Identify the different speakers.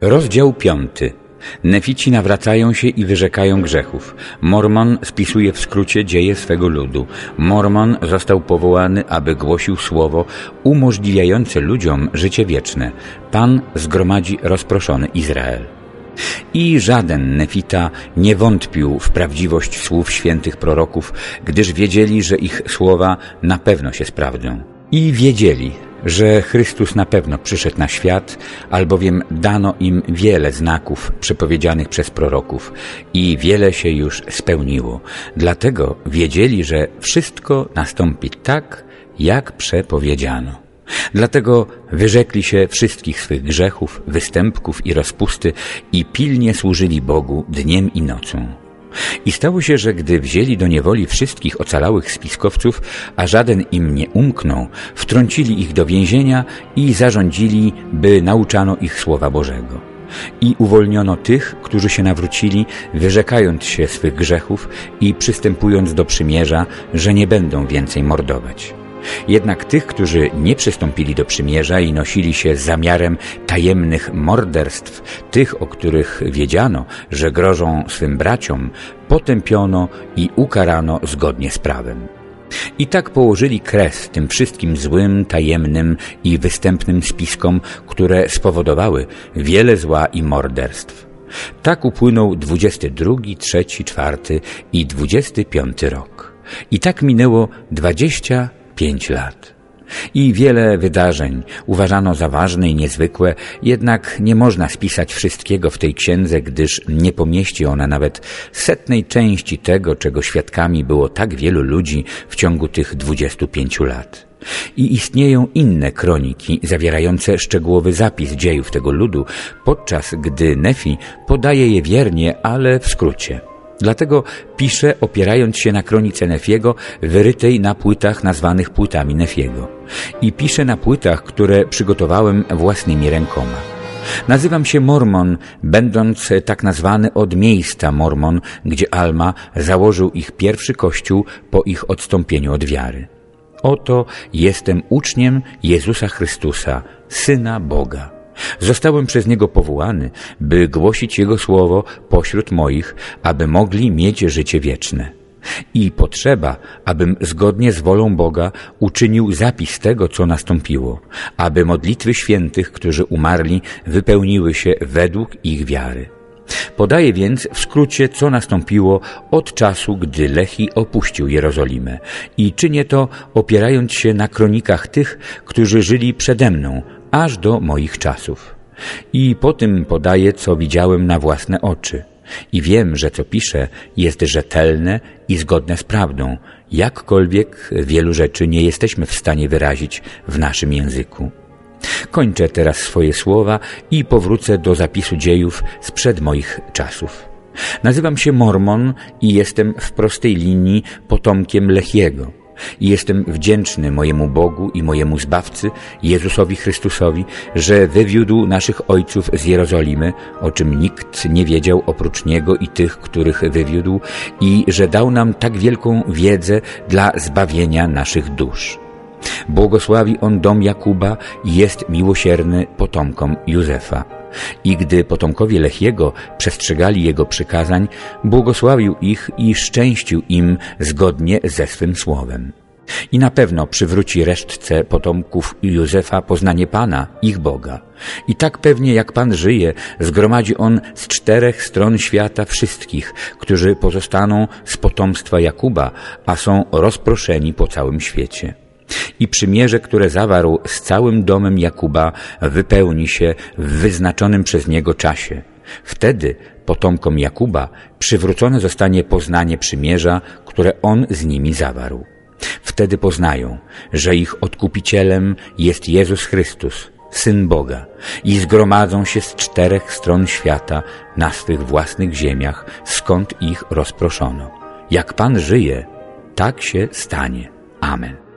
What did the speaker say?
Speaker 1: Rozdział piąty. Nefici nawracają się i wyrzekają grzechów. Mormon spisuje w skrócie dzieje swego ludu. Mormon został powołany, aby głosił słowo umożliwiające ludziom życie wieczne. Pan zgromadzi rozproszony Izrael. I żaden nefita nie wątpił w prawdziwość słów świętych proroków, gdyż wiedzieli, że ich słowa na pewno się sprawdzą. I wiedzieli, że Chrystus na pewno przyszedł na świat, albowiem dano im wiele znaków przepowiedzianych przez proroków i wiele się już spełniło. Dlatego wiedzieli, że wszystko nastąpi tak, jak przepowiedziano. Dlatego wyrzekli się wszystkich swych grzechów, występków i rozpusty i pilnie służyli Bogu dniem i nocą. I stało się, że gdy wzięli do niewoli wszystkich ocalałych spiskowców, a żaden im nie umknął, wtrącili ich do więzienia i zarządzili, by nauczano ich Słowa Bożego. I uwolniono tych, którzy się nawrócili, wyrzekając się swych grzechów i przystępując do przymierza, że nie będą więcej mordować. Jednak tych, którzy nie przystąpili do przymierza i nosili się zamiarem tajemnych morderstw, tych, o których wiedziano, że grożą swym braciom, potępiono i ukarano zgodnie z prawem. I tak położyli kres tym wszystkim złym, tajemnym i występnym spiskom, które spowodowały wiele zła i morderstw. Tak upłynął 22, 3, 4 i 25 rok. I tak minęło 20 pięć lat. I wiele wydarzeń uważano za ważne i niezwykłe, jednak nie można spisać wszystkiego w tej księdze, gdyż nie pomieści ona nawet setnej części tego, czego świadkami było tak wielu ludzi w ciągu tych dwudziestu pięciu lat. I istnieją inne kroniki zawierające szczegółowy zapis dziejów tego ludu, podczas gdy Nefi podaje je wiernie, ale w skrócie. Dlatego piszę opierając się na kronice Nefiego, wyrytej na płytach nazwanych płytami Nefiego. I piszę na płytach, które przygotowałem własnymi rękoma. Nazywam się Mormon, będąc tak nazwany od miejsca Mormon, gdzie Alma założył ich pierwszy kościół po ich odstąpieniu od wiary. Oto jestem uczniem Jezusa Chrystusa, Syna Boga. Zostałem przez Niego powołany, by głosić Jego słowo pośród moich, aby mogli mieć życie wieczne. I potrzeba, abym zgodnie z wolą Boga uczynił zapis tego, co nastąpiło, aby modlitwy świętych, którzy umarli, wypełniły się według ich wiary. Podaję więc w skrócie, co nastąpiło od czasu, gdy Lehi opuścił Jerozolimę i czynię to opierając się na kronikach tych, którzy żyli przede mną, aż do moich czasów. I po tym podaję, co widziałem na własne oczy. I wiem, że co piszę jest rzetelne i zgodne z prawdą, jakkolwiek wielu rzeczy nie jesteśmy w stanie wyrazić w naszym języku. Kończę teraz swoje słowa i powrócę do zapisu dziejów sprzed moich czasów. Nazywam się Mormon i jestem w prostej linii potomkiem Lechiego i jestem wdzięczny mojemu Bogu i mojemu Zbawcy, Jezusowi Chrystusowi, że wywiódł naszych ojców z Jerozolimy, o czym nikt nie wiedział oprócz Niego i tych, których wywiódł, i że dał nam tak wielką wiedzę dla zbawienia naszych dusz. Błogosławi On dom Jakuba i jest miłosierny potomkom Józefa. I gdy potomkowie Lechiego przestrzegali jego przykazań, błogosławił ich i szczęścił im zgodnie ze swym słowem. I na pewno przywróci resztce potomków Józefa poznanie Pana, ich Boga. I tak pewnie jak Pan żyje, zgromadzi On z czterech stron świata wszystkich, którzy pozostaną z potomstwa Jakuba, a są rozproszeni po całym świecie i przymierze, które zawarł z całym domem Jakuba, wypełni się w wyznaczonym przez niego czasie. Wtedy potomkom Jakuba przywrócone zostanie poznanie przymierza, które on z nimi zawarł. Wtedy poznają, że ich odkupicielem jest Jezus Chrystus, Syn Boga, i zgromadzą się z czterech stron świata na swych własnych ziemiach, skąd ich rozproszono. Jak Pan żyje, tak się stanie. Amen.